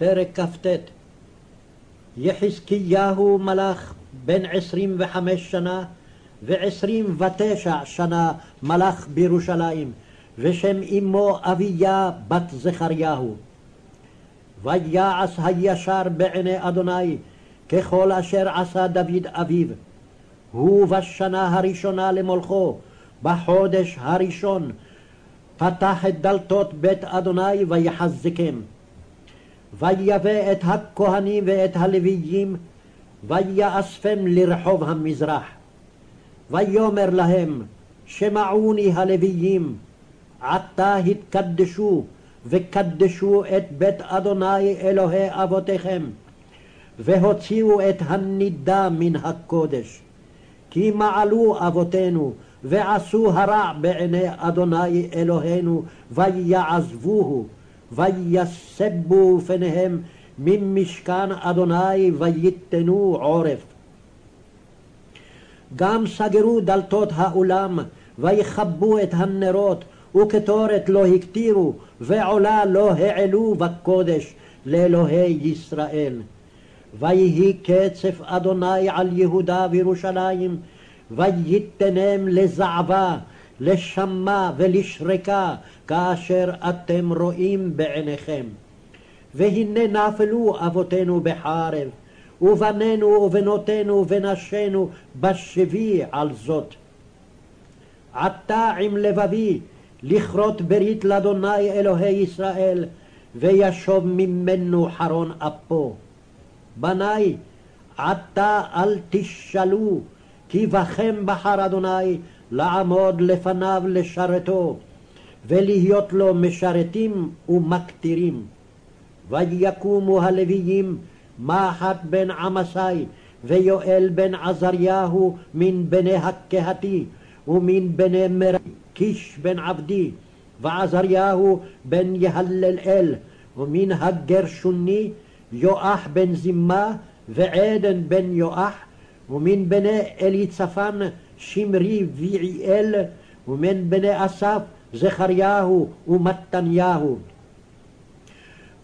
פרק כ"ט יחזקיהו מלך בן עשרים וחמש שנה ועשרים ותשע שנה מלך בירושלים, ושם אמו אביה בת זכריהו. ויעש הישר בעיני אדוני ככל אשר עשה דוד אביו. הוא בשנה הראשונה למולכו, בחודש הראשון, פתח את דלתות בית אדוני ויחזקם. ויבא את הכהנים ואת הלוויים, ויאספם לרחוב המזרח. ויאמר להם, שמעוני הלוויים, עתה התקדשו, וקדשו את בית אדוני אלוהי אבותיכם, והוציאו את הנידה מן הקודש. כי מעלו אבותינו, ועשו הרע בעיני אדוני אלוהינו, ויעזבוהו, ויסבו פניהם ממשכן אדוני, ויתנו עורף. גם סגרו דלתות האולם, ויכבו את הנרות, וקטורת לא הקטירו, ועולה לא העלו בקודש לאלוהי ישראל. ויהי קצף אדוני על יהודה וירושלים, וייתנם לזעבה, לשמה ולשרקה, כאשר אתם רואים בעיניכם. והנה נפלו אבותינו בחרב, ובנינו ובנותינו ונשינו בשבי על זאת. עתה עם לבבי לכרות ברית לאדוני אלוהי ישראל, וישוב ממנו חרון אפו. בניי, עתה אל תשאלו, כי בכם בחר אדוני לעמוד לפניו לשרתו, ולהיות לו משרתים ומקטירים. ויקומו הלוויים מחט בן עמסי ויואל בן עזריהו מן בני הקהתי ומן בני מר קיש בן עבדי ועזריהו בן יהללאל ומן הגרשוני יואח בן זימה ועדן בן יואח ומן בני אליצפן שמרי ויעיאל ומן בני אסף זכריהו ומתניהו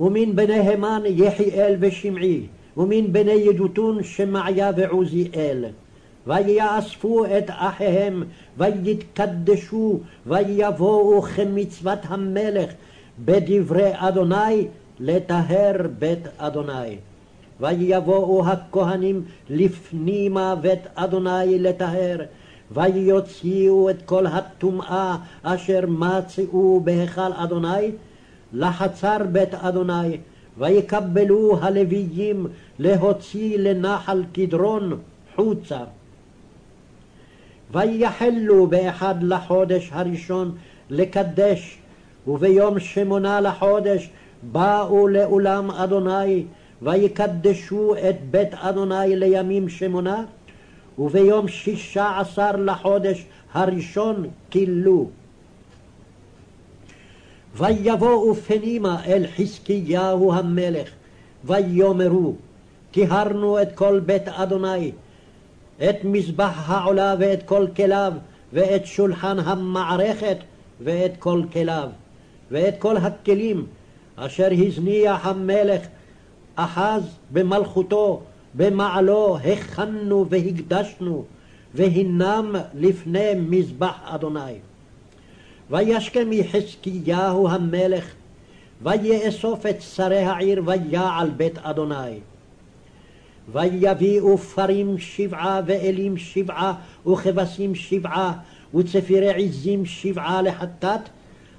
ומן בני המן יחיאל ושמעי, ומן בני ידותון שמעיה ועוזיאל. ויאספו את אחיהם, ויתקדשו, ויבואו כמצוות המלך, בדברי אדוני, לטהר בית אדוני. ויבואו הכהנים לפנימה בית אדוני לטהר, ויוציאו את כל הטומאה אשר מצאו בהיכל אדוני, לחצר בית אדוני, ויקבלו הלוויים להוציא לנחל קדרון חוצה. ויחלו באחד לחודש הראשון לקדש, וביום שמונה לחודש באו לאולם אדוני, ויקדשו את בית אדוני לימים שמונה, וביום שישה עשר לחודש הראשון כילו. ויבואו פנימה אל חזקיהו המלך, ויאמרו, טיהרנו את כל בית אדוני, את מזבח העולה ואת כל כליו, ואת שולחן המערכת ואת כל כליו, ואת כל הכלים אשר הזניח המלך אחז במלכותו, במעלו הכנו והקדשנו, והנם לפני מזבח אדוני. וישכם יחזקיהו המלך, ויאסוף את שרי העיר ויעל בית אדוני. ויביאו פרים שבעה ואלים שבעה וכבשים שבעה וצפירי עזים שבעה לחטאת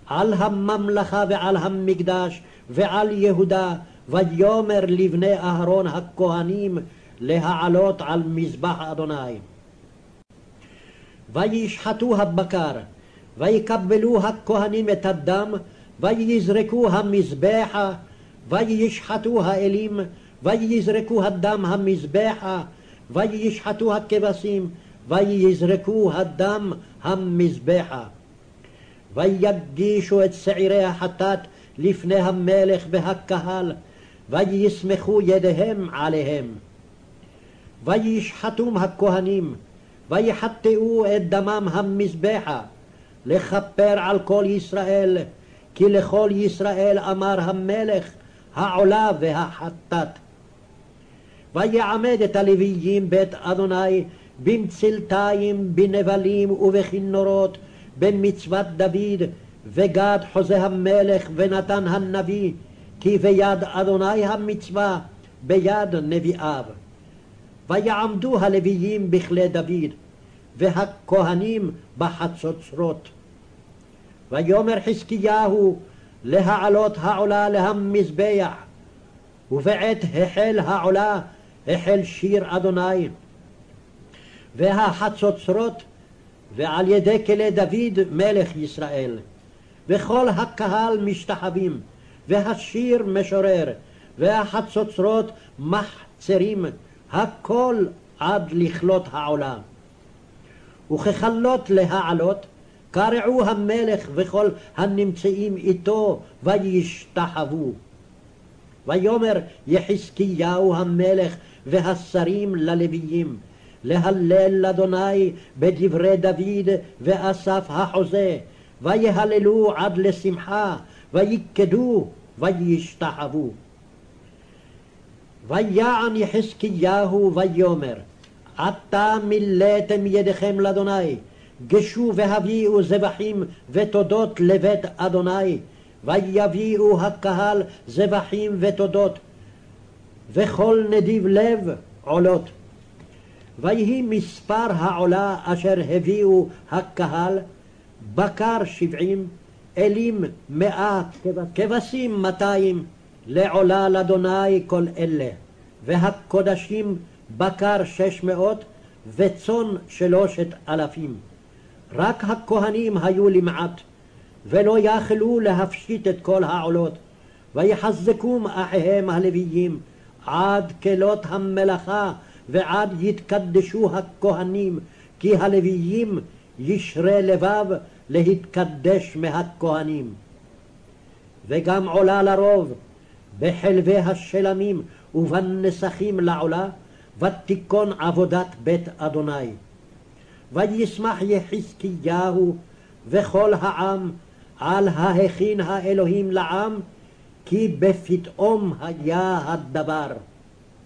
על הממלכה ועל המקדש ועל יהודה ויאמר לבני אהרון הכהנים להעלות על מזבח אדוני. וישחטו הבקר ויקבלו הכהנים את הדם, ויזרקו המזבחה, וישחטו האלים, ויזרקו הדם המזבחה, וישחטו הכבשים, ויזרקו הדם המזבחה. ויגישו את שעירי החטאת לפני המלך והקהל, ויסמכו ידיהם עליהם. וישחטום הכהנים, ויחטאו את דמם המזבחה, לכפר על כל ישראל, כי לכל ישראל אמר המלך, העולה והחטאת. ויעמד את הלוויים בית אדוני במצלתיים, בנבלים ובכינורות, בין מצוות דוד, וגד חוזה המלך ונתן הנביא, כי ביד אדוני המצווה, ביד נביאיו. ויעמדו הלוויים בכלי דוד, והכהנים בחצוצרות. ויאמר חזקיהו להעלות העולה להמזבח, ובעת החל העולה החל שיר אדוני. והחצוצרות ועל ידי כלי דוד מלך ישראל. וכל הקהל משתחווים, והשיר משורר, והחצוצרות מחצרים, הכל עד לכלות העולה. וככלות להעלות, קרעו המלך וכל הנמצאים איתו, וישתחוו. ויאמר יחזקיהו המלך והשרים ללוויים, להלל לאדוני בדברי דוד ואסף החוזה, ויהללו עד לשמחה, ויקדו וישתחוו. ויען יחזקיהו ויאמר עתה מילאתם ידיכם לאדוני גשו והביאו זבחים ותודות לבית אדוני ויביאו הקהל זבחים ותודות וכל נדיב לב עולות ויהי מספר העולה אשר הביאו הקהל בקר שבעים אלים מאה כבשים מאתיים לעולה לאדוני כל אלה. והקודשים בקר שש מאות וצאן שלושת אלפים. רק הכהנים היו למעט ולא יכלו להפשיט את כל העולות. ויחזקום אחיהם הלוויים עד כלות המלאכה ועד יתקדשו הכהנים, כי הלוויים ישרי לבב להתקדש מהכהנים. וגם עולה לרוב בחלבי השלמים ובנסכים לעולה, ותיכון עבודת בית אדוני. וישמח יחזקיהו וכל העם על ההכין האלוהים לעם, כי בפתאום היה הדבר.